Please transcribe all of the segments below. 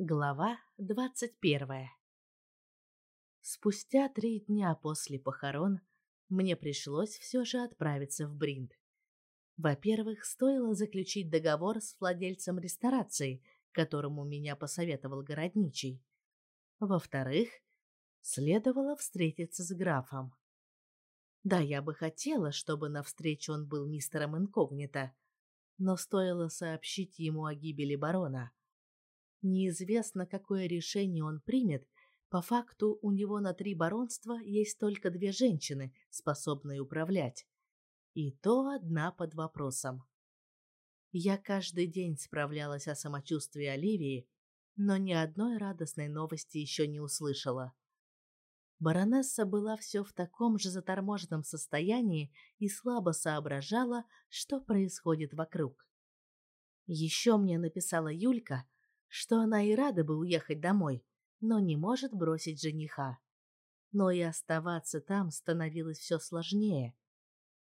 Глава двадцать первая Спустя три дня после похорон мне пришлось все же отправиться в Бринд. Во-первых, стоило заключить договор с владельцем ресторации, которому меня посоветовал городничий. Во-вторых, следовало встретиться с графом. Да, я бы хотела, чтобы на встрече он был мистером инкогнито, но стоило сообщить ему о гибели барона. Неизвестно, какое решение он примет. По факту у него на три баронства есть только две женщины, способные управлять. И то одна под вопросом. Я каждый день справлялась о самочувствии Оливии, но ни одной радостной новости еще не услышала. Баронесса была все в таком же заторможенном состоянии и слабо соображала, что происходит вокруг. Еще мне написала Юлька, что она и рада бы уехать домой, но не может бросить жениха. Но и оставаться там становилось все сложнее.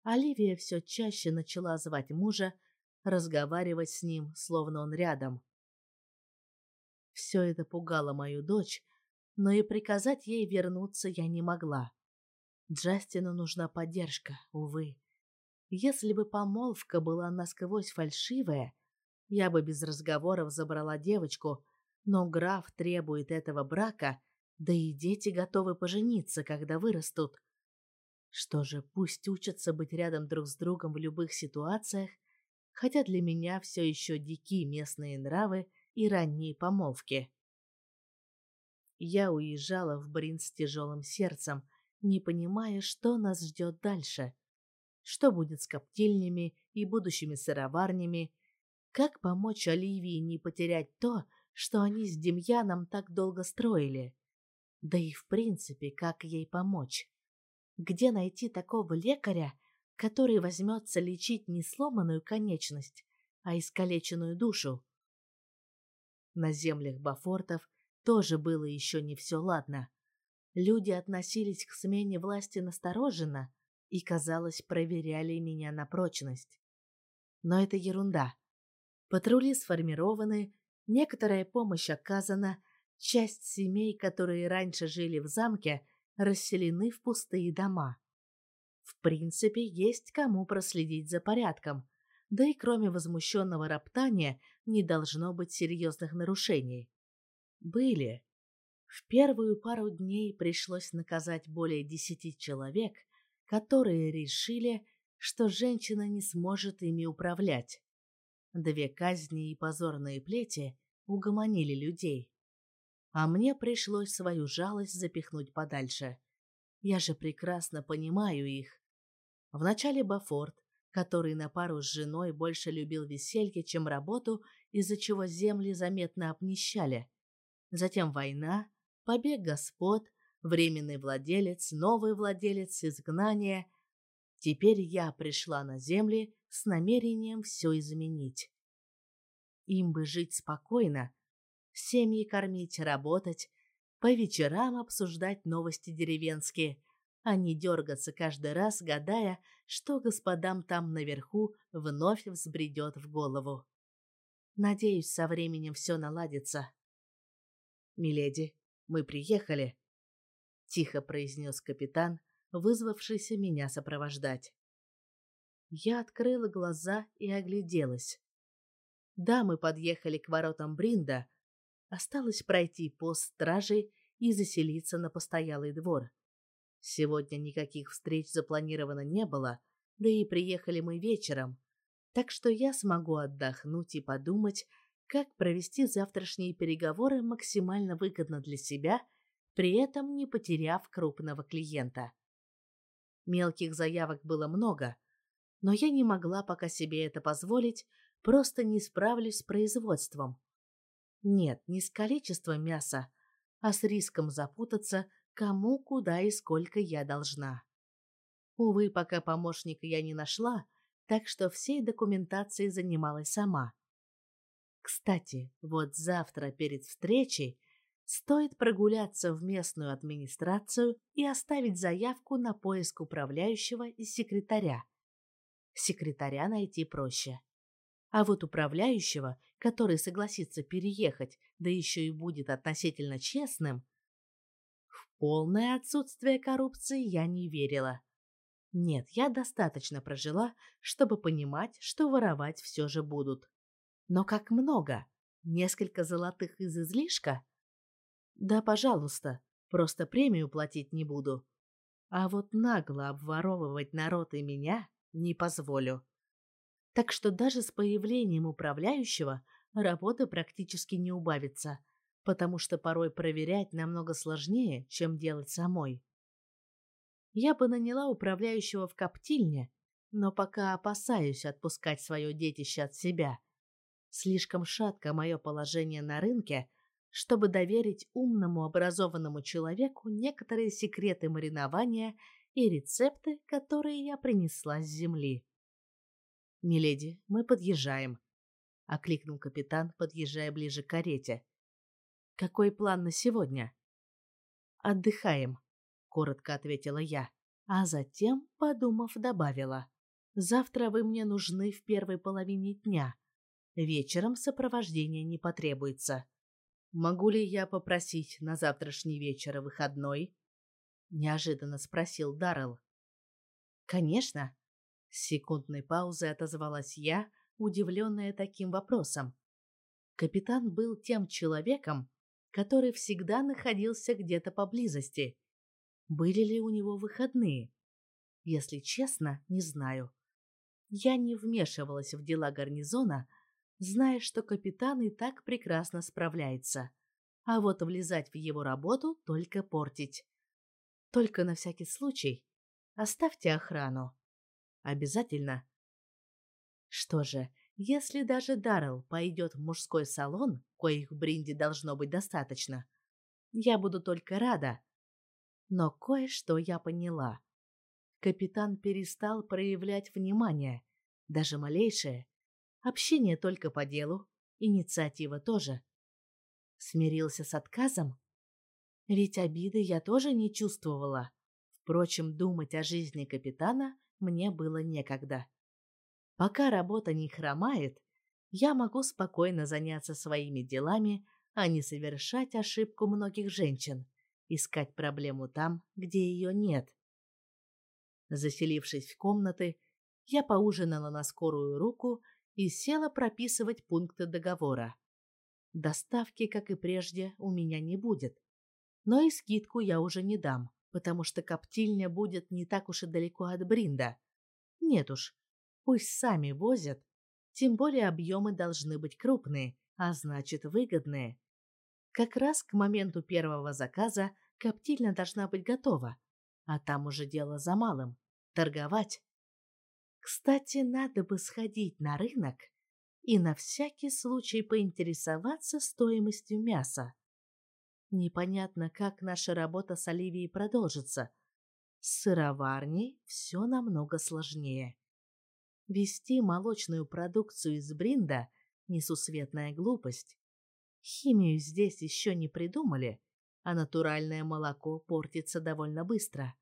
Оливия все чаще начала звать мужа, разговаривать с ним, словно он рядом. Все это пугало мою дочь, но и приказать ей вернуться я не могла. Джастину нужна поддержка, увы. Если бы помолвка была насквозь фальшивая, я бы без разговоров забрала девочку, но граф требует этого брака, да и дети готовы пожениться, когда вырастут. Что же, пусть учатся быть рядом друг с другом в любых ситуациях, хотя для меня все еще дики местные нравы и ранние помолвки. Я уезжала в Брин с тяжелым сердцем, не понимая, что нас ждет дальше. Что будет с коптильнями и будущими сыроварнями, как помочь Оливии не потерять то, что они с Демьяном так долго строили? Да и в принципе, как ей помочь? Где найти такого лекаря, который возьмется лечить не сломанную конечность, а искалеченную душу? На землях Бафортов тоже было еще не все ладно. Люди относились к смене власти настороженно и, казалось, проверяли меня на прочность. Но это ерунда. Патрули сформированы, некоторая помощь оказана, часть семей, которые раньше жили в замке, расселены в пустые дома. В принципе, есть кому проследить за порядком, да и кроме возмущенного роптания не должно быть серьезных нарушений. Были. В первую пару дней пришлось наказать более десяти человек, которые решили, что женщина не сможет ими управлять. Две казни и позорные плети угомонили людей. А мне пришлось свою жалость запихнуть подальше. Я же прекрасно понимаю их. Вначале Бафорт, который на пару с женой больше любил веселье, чем работу, из-за чего земли заметно обнищали. Затем война, побег господ, временный владелец, новый владелец, изгнание. Теперь я пришла на земли с намерением все изменить. Им бы жить спокойно, семьи кормить, работать, по вечерам обсуждать новости деревенские, а не дергаться каждый раз, гадая, что господам там наверху вновь взбредет в голову. Надеюсь, со временем все наладится. «Миледи, мы приехали», — тихо произнес капитан, вызвавшийся меня сопровождать. Я открыла глаза и огляделась. Да, мы подъехали к воротам Бринда. Осталось пройти пост стражи и заселиться на постоялый двор. Сегодня никаких встреч запланировано не было, да и приехали мы вечером, так что я смогу отдохнуть и подумать, как провести завтрашние переговоры максимально выгодно для себя, при этом не потеряв крупного клиента. Мелких заявок было много — но я не могла пока себе это позволить, просто не справлюсь с производством. Нет, не с количеством мяса, а с риском запутаться, кому, куда и сколько я должна. Увы, пока помощника я не нашла, так что всей документацией занималась сама. Кстати, вот завтра перед встречей стоит прогуляться в местную администрацию и оставить заявку на поиск управляющего и секретаря. Секретаря найти проще. А вот управляющего, который согласится переехать, да еще и будет относительно честным, в полное отсутствие коррупции я не верила. Нет, я достаточно прожила, чтобы понимать, что воровать все же будут. Но как много? Несколько золотых из излишка? Да, пожалуйста, просто премию платить не буду. А вот нагло обворовывать народ и меня не позволю. Так что даже с появлением управляющего работа практически не убавится, потому что порой проверять намного сложнее, чем делать самой. Я бы наняла управляющего в коптильне, но пока опасаюсь отпускать свое детище от себя. Слишком шатко мое положение на рынке, чтобы доверить умному образованному человеку некоторые секреты маринования и рецепты, которые я принесла с земли. «Миледи, мы подъезжаем», — окликнул капитан, подъезжая ближе к карете. «Какой план на сегодня?» «Отдыхаем», — коротко ответила я, а затем, подумав, добавила. «Завтра вы мне нужны в первой половине дня. Вечером сопровождения не потребуется». «Могу ли я попросить на завтрашний вечер выходной?» — неожиданно спросил Даррелл. «Конечно!» — с секундной паузы отозвалась я, удивленная таким вопросом. Капитан был тем человеком, который всегда находился где-то поблизости. Были ли у него выходные? Если честно, не знаю. Я не вмешивалась в дела гарнизона, зная, что капитан и так прекрасно справляется. А вот влезать в его работу только портить. Только на всякий случай оставьте охрану. Обязательно. Что же, если даже Даррелл пойдет в мужской салон, коих в Бринде должно быть достаточно, я буду только рада. Но кое-что я поняла. Капитан перестал проявлять внимание, даже малейшее, Общение только по делу, инициатива тоже. Смирился с отказом? Ведь обиды я тоже не чувствовала. Впрочем, думать о жизни капитана мне было некогда. Пока работа не хромает, я могу спокойно заняться своими делами, а не совершать ошибку многих женщин, искать проблему там, где ее нет. Заселившись в комнаты, я поужинала на скорую руку и села прописывать пункты договора. Доставки, как и прежде, у меня не будет. Но и скидку я уже не дам, потому что коптильня будет не так уж и далеко от Бринда. Нет уж, пусть сами возят, тем более объемы должны быть крупные, а значит выгодные. Как раз к моменту первого заказа коптильня должна быть готова, а там уже дело за малым – торговать. Кстати, надо бы сходить на рынок и на всякий случай поинтересоваться стоимостью мяса. Непонятно, как наша работа с Оливией продолжится. С сыроварней все намного сложнее. Вести молочную продукцию из Бринда – несусветная глупость. Химию здесь еще не придумали, а натуральное молоко портится довольно быстро.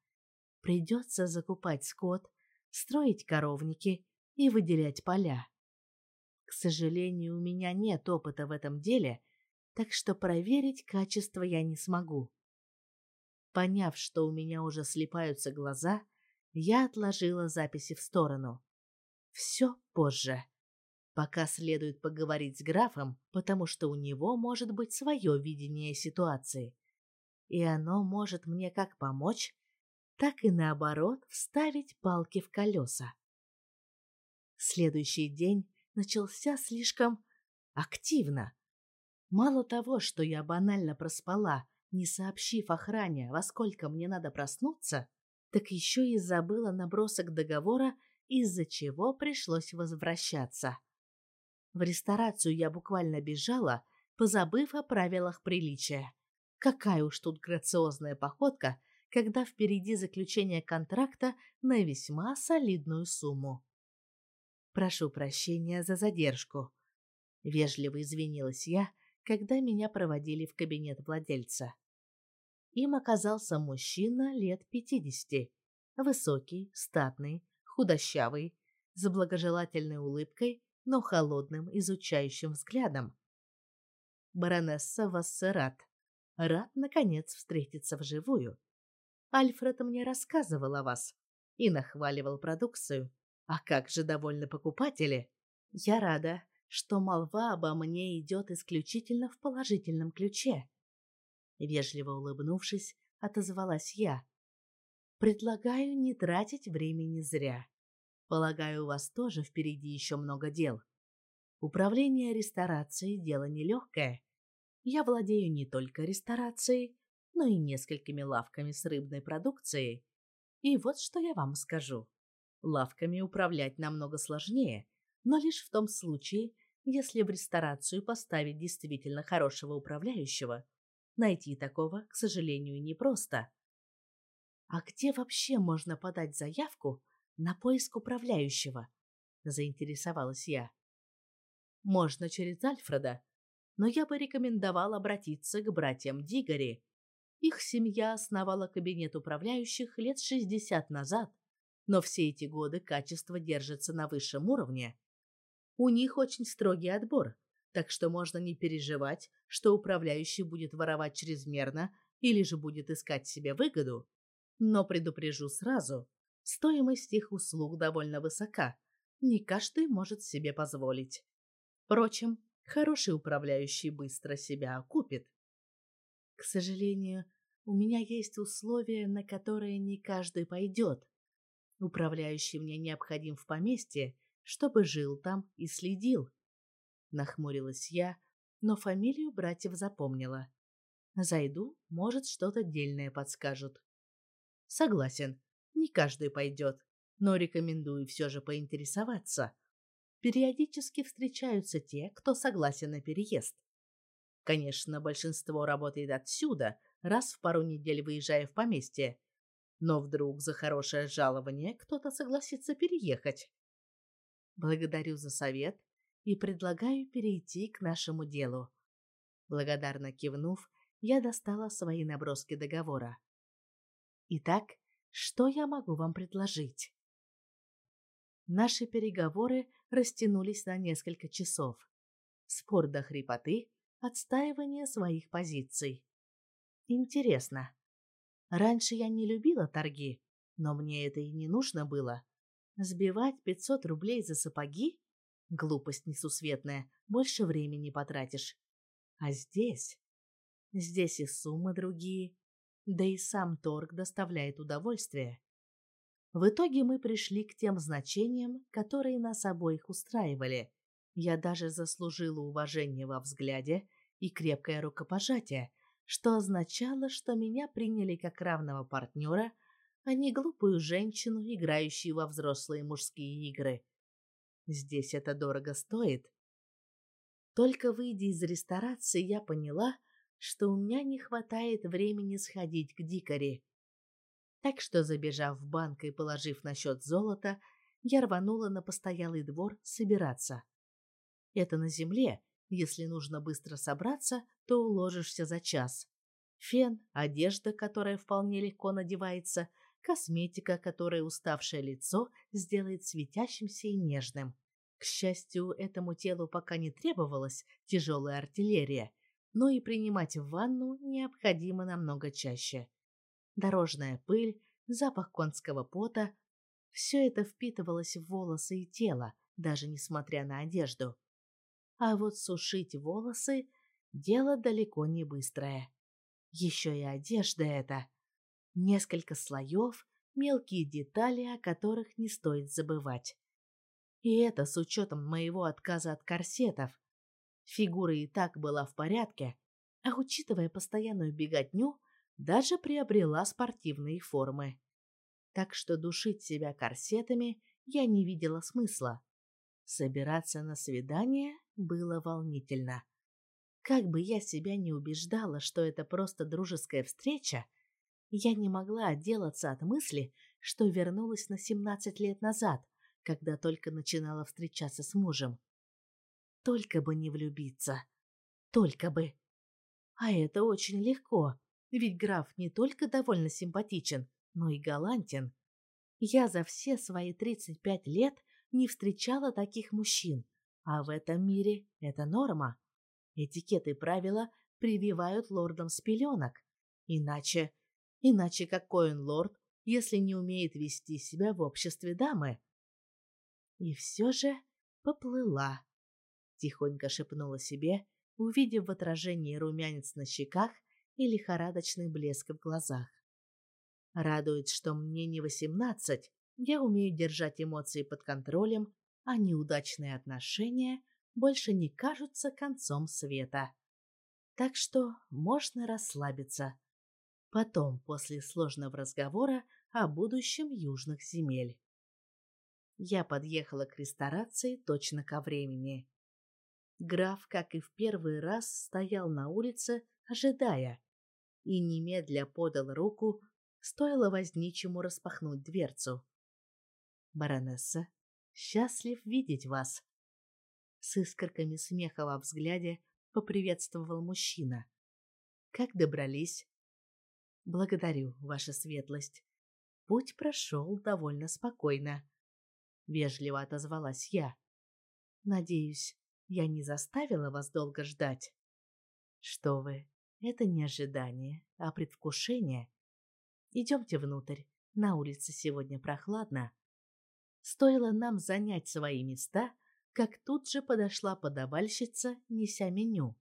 Придется закупать скот, строить коровники и выделять поля. К сожалению, у меня нет опыта в этом деле, так что проверить качество я не смогу. Поняв, что у меня уже слипаются глаза, я отложила записи в сторону. Все позже. Пока следует поговорить с графом, потому что у него может быть свое видение ситуации. И оно может мне как помочь, так и наоборот вставить палки в колеса. Следующий день начался слишком активно. Мало того, что я банально проспала, не сообщив охране, во сколько мне надо проснуться, так еще и забыла набросок договора, из-за чего пришлось возвращаться. В ресторацию я буквально бежала, позабыв о правилах приличия. Какая уж тут грациозная походка, когда впереди заключение контракта на весьма солидную сумму. Прошу прощения за задержку. Вежливо извинилась я, когда меня проводили в кабинет владельца. Им оказался мужчина лет пятидесяти, высокий, статный, худощавый, с благожелательной улыбкой но холодным изучающим взглядом. Баронесса Вассерат, рад, наконец, встретиться вживую. Альфред мне рассказывал о вас и нахваливал продукцию. А как же довольны покупатели? Я рада, что молва обо мне идет исключительно в положительном ключе. Вежливо улыбнувшись, отозвалась я. Предлагаю не тратить времени зря. Полагаю, у вас тоже впереди еще много дел. Управление ресторацией – дело нелегкое. Я владею не только ресторацией, но и несколькими лавками с рыбной продукцией. И вот что я вам скажу. Лавками управлять намного сложнее, но лишь в том случае, если в ресторацию поставить действительно хорошего управляющего. Найти такого, к сожалению, непросто. А где вообще можно подать заявку на поиск управляющего? Заинтересовалась я. Можно через Альфреда, но я бы рекомендовал обратиться к братьям Дигори. Их семья основала кабинет управляющих лет 60 назад, но все эти годы качество держится на высшем уровне. У них очень строгий отбор, так что можно не переживать, что управляющий будет воровать чрезмерно или же будет искать себе выгоду. Но предупрежу сразу, стоимость их услуг довольно высока, не каждый может себе позволить. Впрочем, хороший управляющий быстро себя окупит. К сожалению, у меня есть условия, на которые не каждый пойдет. Управляющий мне необходим в поместье, чтобы жил там и следил. Нахмурилась я, но фамилию братьев запомнила. Зайду, может, что-то дельное подскажут. Согласен, не каждый пойдет, но рекомендую все же поинтересоваться. Периодически встречаются те, кто согласен на переезд. Конечно, большинство работает отсюда, раз в пару недель выезжая в поместье. Но вдруг за хорошее жалование кто-то согласится переехать. Благодарю за совет и предлагаю перейти к нашему делу. Благодарно кивнув, я достала свои наброски договора. Итак, что я могу вам предложить? Наши переговоры растянулись на несколько часов. Спор до хрипоты, отстаивание своих позиций. Интересно. Раньше я не любила торги, но мне это и не нужно было. Сбивать 500 рублей за сапоги? Глупость несусветная, больше времени потратишь. А здесь? Здесь и суммы другие, да и сам торг доставляет удовольствие. В итоге мы пришли к тем значениям, которые нас обоих устраивали. Я даже заслужила уважение во взгляде и крепкое рукопожатие, что означало, что меня приняли как равного партнера – а не глупую женщину, играющую во взрослые мужские игры. Здесь это дорого стоит. Только выйдя из ресторации, я поняла, что у меня не хватает времени сходить к дикаре. Так что, забежав в банк и положив на счет золото, я рванула на постоялый двор собираться. Это на земле, если нужно быстро собраться, то уложишься за час. Фен, одежда, которая вполне легко надевается — косметика, которая уставшее лицо сделает светящимся и нежным. К счастью, этому телу пока не требовалась тяжелая артиллерия, но и принимать ванну необходимо намного чаще. Дорожная пыль, запах конского пота – все это впитывалось в волосы и тело, даже несмотря на одежду. А вот сушить волосы – дело далеко не быстрое. Еще и одежда эта – несколько слоев, мелкие детали, о которых не стоит забывать. И это с учетом моего отказа от корсетов. Фигура и так была в порядке, а учитывая постоянную беготню, даже приобрела спортивные формы. Так что душить себя корсетами я не видела смысла. Собираться на свидание было волнительно. Как бы я себя не убеждала, что это просто дружеская встреча, я не могла отделаться от мысли, что вернулась на 17 лет назад, когда только начинала встречаться с мужем. Только бы не влюбиться. Только бы. А это очень легко, ведь граф не только довольно симпатичен, но и галантен. Я за все свои 35 лет не встречала таких мужчин, А в этом мире это норма. Этикеты и правила прививают лордам с пеленок. Иначе... Иначе какой он лорд, если не умеет вести себя в обществе дамы? И все же поплыла. Тихонько шепнула себе, увидев в отражении румянец на щеках и лихорадочный блеск в глазах. Радует, что мне не восемнадцать, я умею держать эмоции под контролем, а неудачные отношения больше не кажутся концом света. Так что можно расслабиться. Потом, после сложного разговора о будущем южных земель. Я подъехала к ресторации точно ко времени. Граф, как и в первый раз, стоял на улице, ожидая, и немедля подал руку, стоило возничему распахнуть дверцу. «Баронесса, счастлив видеть вас!» С искорками смеха во взгляде поприветствовал мужчина. «Как добрались?» «Благодарю, ваша светлость. Путь прошел довольно спокойно», — вежливо отозвалась я. «Надеюсь, я не заставила вас долго ждать?» «Что вы, это не ожидание, а предвкушение. Идемте внутрь, на улице сегодня прохладно». Стоило нам занять свои места, как тут же подошла подавальщица, неся меню.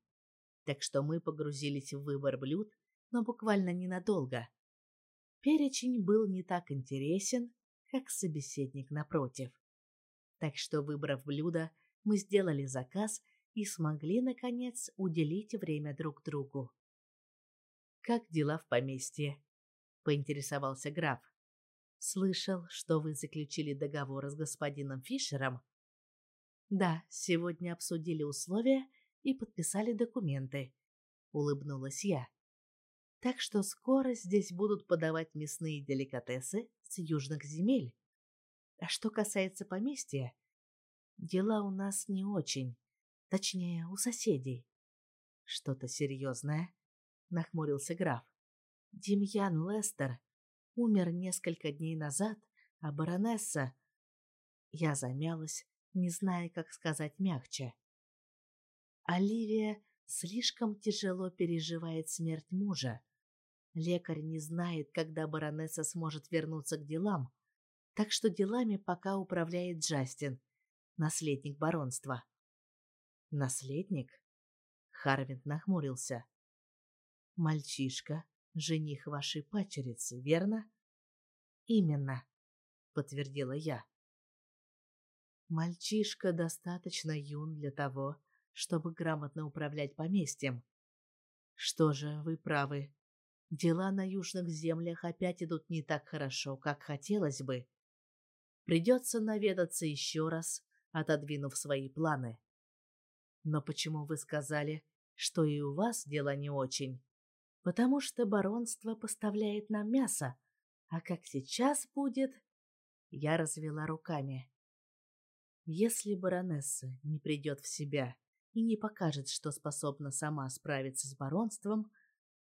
Так что мы погрузились в выбор блюд, но буквально ненадолго. Перечень был не так интересен, как собеседник напротив. Так что, выбрав блюдо, мы сделали заказ и смогли, наконец, уделить время друг другу. «Как дела в поместье?» — поинтересовался граф. Слышал, что вы заключили договор с господином Фишером. Да, сегодня обсудили условия и подписали документы, улыбнулась я. Так что скоро здесь будут подавать мясные деликатесы с южных земель. А что касается поместья, дела у нас не очень, точнее, у соседей. Что-то серьезное? Нахмурился граф. Демьян Лестер умер несколько дней назад, а баронесса... Я замялась, не зная, как сказать мягче. Оливия слишком тяжело переживает смерть мужа. Лекарь не знает, когда баронесса сможет вернуться к делам, так что делами пока управляет Джастин, наследник баронства. Наследник? Харвин нахмурился. Мальчишка, жених вашей пачерицы, верно? Именно, подтвердила я. Мальчишка достаточно юн для того, чтобы грамотно управлять поместьем. Что же, вы правы. Дела на южных землях опять идут не так хорошо, как хотелось бы. Придется наведаться еще раз, отодвинув свои планы. Но почему вы сказали, что и у вас дела не очень? Потому что баронство поставляет нам мясо, а как сейчас будет... Я развела руками. Если баронесса не придет в себя и не покажет, что способна сама справиться с баронством,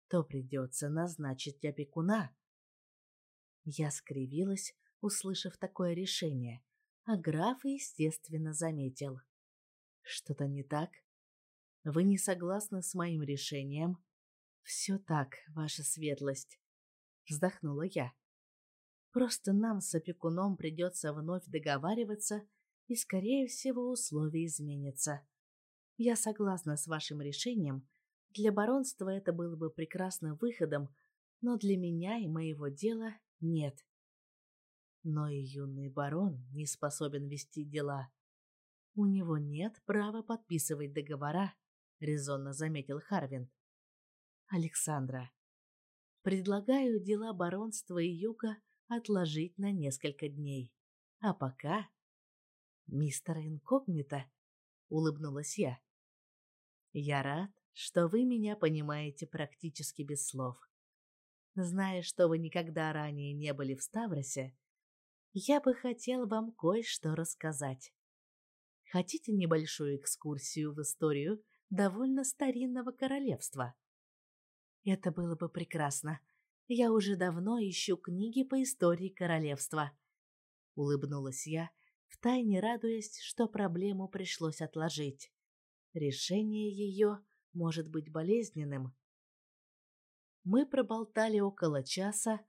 то придется назначить опекуна. Я скривилась, услышав такое решение, а граф, естественно, заметил. Что-то не так? Вы не согласны с моим решением? «Все так, ваша светлость», — вздохнула я. «Просто нам с опекуном придется вновь договариваться, и, скорее всего, условия изменятся. Я согласна с вашим решением. Для баронства это было бы прекрасным выходом, но для меня и моего дела нет. Но и юный барон не способен вести дела. У него нет права подписывать договора, резонно заметил Харвин. Александра. Предлагаю дела баронства и юга отложить на несколько дней. А пока... Мистер Инкогнито, улыбнулась я. Я рад, что вы меня понимаете практически без слов. Зная, что вы никогда ранее не были в Ставросе, я бы хотел вам кое-что рассказать. Хотите небольшую экскурсию в историю довольно старинного королевства? Это было бы прекрасно. Я уже давно ищу книги по истории королевства. Улыбнулась я, втайне радуясь, что проблему пришлось отложить. Решение ее может быть болезненным. Мы проболтали около часа,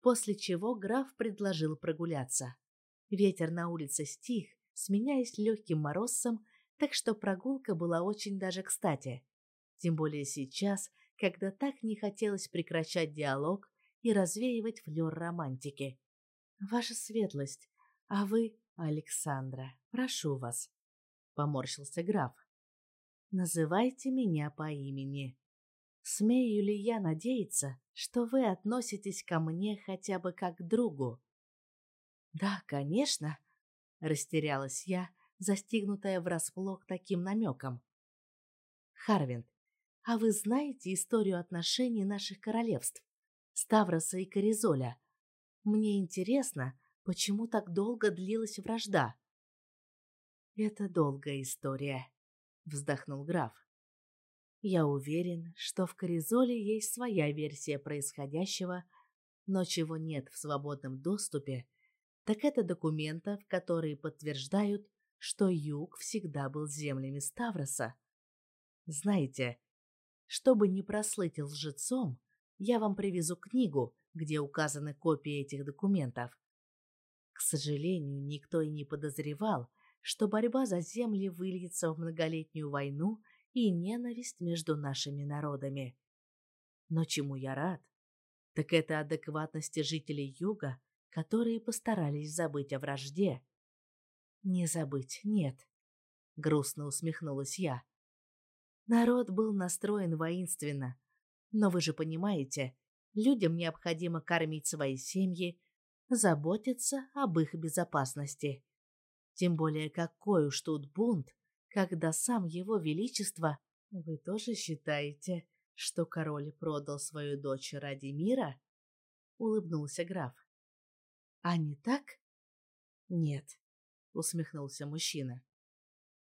после чего граф предложил прогуляться. Ветер на улице стих, сменяясь легким морозцем, так что прогулка была очень даже кстати. Тем более сейчас, когда так не хотелось прекращать диалог и развеивать флёр романтики. «Ваша светлость, а вы, Александра, прошу вас», — поморщился граф. «Называйте меня по имени. Смею ли я надеяться, что вы относитесь ко мне хотя бы как к другу?» «Да, конечно», — растерялась я, застигнутая врасплох таким намеком. «Харвинд, а вы знаете историю отношений наших королевств, Ставроса и Коризоля? Мне интересно, почему так долго длилась вражда?» «Это долгая история», — вздохнул граф. «Я уверен, что в Коризоле есть своя версия происходящего, но чего нет в свободном доступе, так это документов, которые подтверждают, что юг всегда был землями Ставроса. Знаете, чтобы не прослыть лжецом, я вам привезу книгу, где указаны копии этих документов. К сожалению, никто и не подозревал, что борьба за земли выльется в многолетнюю войну и ненависть между нашими народами. Но чему я рад, так это адекватности жителей Юга, которые постарались забыть о вражде. Не забыть, нет. Грустно усмехнулась я. Народ был настроен воинственно. Но вы же понимаете, людям необходимо кормить свои семьи, заботиться об их безопасности. Тем более какой уж тут бунт, когда сам его величество... Вы тоже считаете, что король продал свою дочь ради мира? Улыбнулся граф. А не так? Нет, усмехнулся мужчина.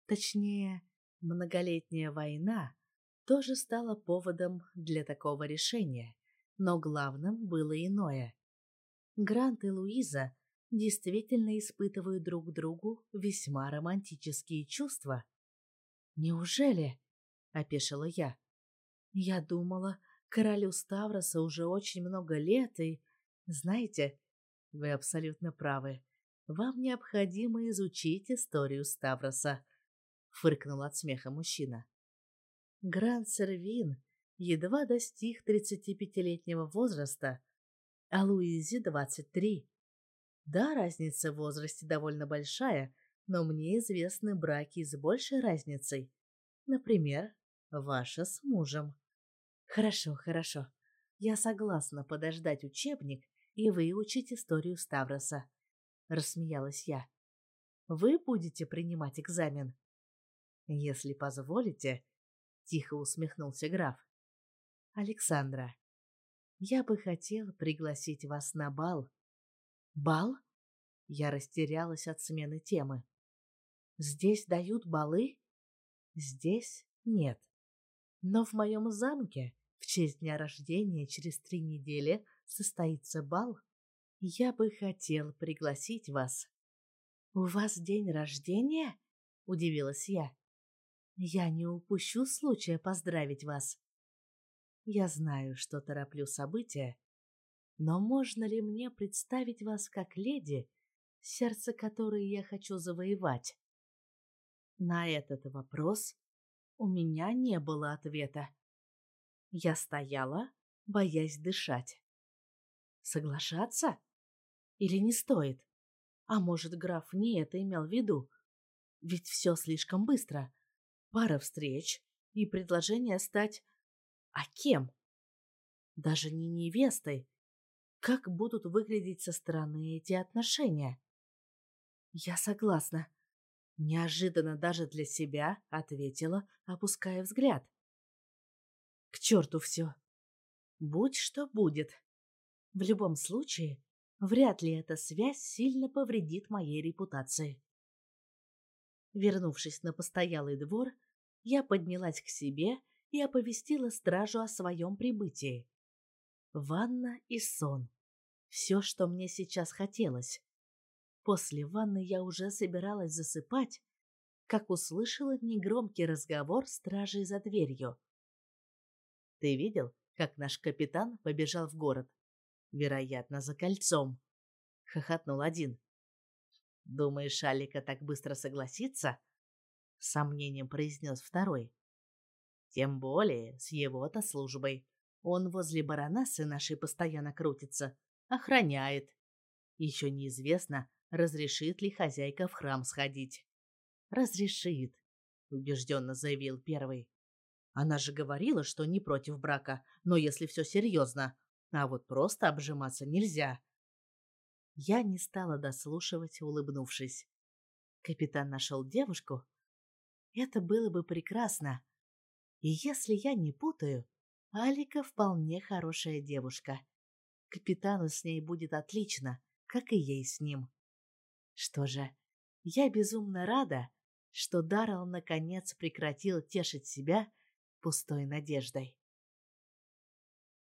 Точнее, Многолетняя война тоже стала поводом для такого решения, но главным было иное. Грант и Луиза действительно испытывают друг другу весьма романтические чувства. «Неужели?» — опешила я. «Я думала, королю Ставроса уже очень много лет, и... Знаете, вы абсолютно правы. Вам необходимо изучить историю Ставроса фыркнул от смеха мужчина. Гранд Сервин едва достиг 35-летнего возраста, а Луизе 23. Да, разница в возрасте довольно большая, но мне известны браки с большей разницей. Например, ваша с мужем. Хорошо, хорошо. Я согласна подождать учебник и выучить историю Ставроса. Рассмеялась я. Вы будете принимать экзамен? Если позволите, тихо усмехнулся граф. Александра, я бы хотел пригласить вас на бал. Бал? Я растерялась от смены темы. Здесь дают балы? Здесь нет. Но в моем замке в честь дня рождения через три недели состоится бал. Я бы хотел пригласить вас. У вас день рождения? Удивилась я. Я не упущу случая поздравить вас. Я знаю, что тороплю события, но можно ли мне представить вас как леди, сердце которой я хочу завоевать? На этот вопрос у меня не было ответа. Я стояла, боясь дышать. Соглашаться? Или не стоит? А может, граф не это имел в виду? Ведь все слишком быстро пара встреч и предложение стать... А кем? Даже не невестой. Как будут выглядеть со стороны эти отношения? Я согласна. Неожиданно даже для себя ответила, опуская взгляд. К черту все. Будь что будет. В любом случае, вряд ли эта связь сильно повредит моей репутации. Вернувшись на постоялый двор, я поднялась к себе и оповестила стражу о своем прибытии. Ванна и сон. Все, что мне сейчас хотелось. После ванны я уже собиралась засыпать, как услышала негромкий разговор стражей за дверью. «Ты видел, как наш капитан побежал в город? Вероятно, за кольцом», — хохотнул один. «Думаешь, Алика так быстро согласится?» — с сомнением произнес второй. «Тем более с его-то службой. Он возле баронессы нашей постоянно крутится, охраняет. Еще неизвестно, разрешит ли хозяйка в храм сходить. Разрешит, убежденно заявил первый. Она же говорила, что не против брака, но если все серьезно, а вот просто обжиматься нельзя. Я не стала дослушивать, улыбнувшись. Капитан нашел девушку. Это было бы прекрасно. И если я не путаю, Алика вполне хорошая девушка. Капитану с ней будет отлично, как и ей с ним. Что же, я безумно рада, что Даррелл наконец прекратил тешить себя пустой надеждой.